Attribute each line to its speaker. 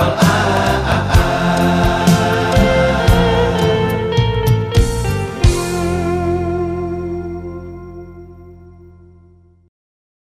Speaker 1: I